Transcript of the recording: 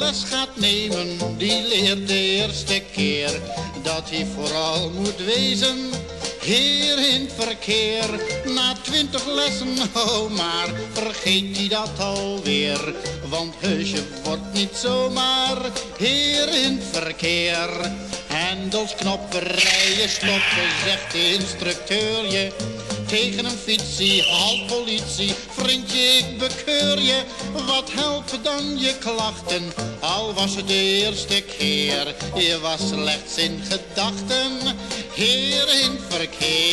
les gaat nemen, die leert de eerste keer dat hij vooral moet wezen. Heer in het verkeer, na twintig lessen, oh maar, vergeet hij dat alweer. Want heusje wordt niet zomaar heer in het verkeer. Hendels, knoppen, rijden, stoppen, zegt de instructeur je. Tegen een fietsie, halt politie, vriendje ik bekeur je. Wat helpen dan je klachten, al was het de eerste keer. Je was slechts in gedachten, heer in verkeer.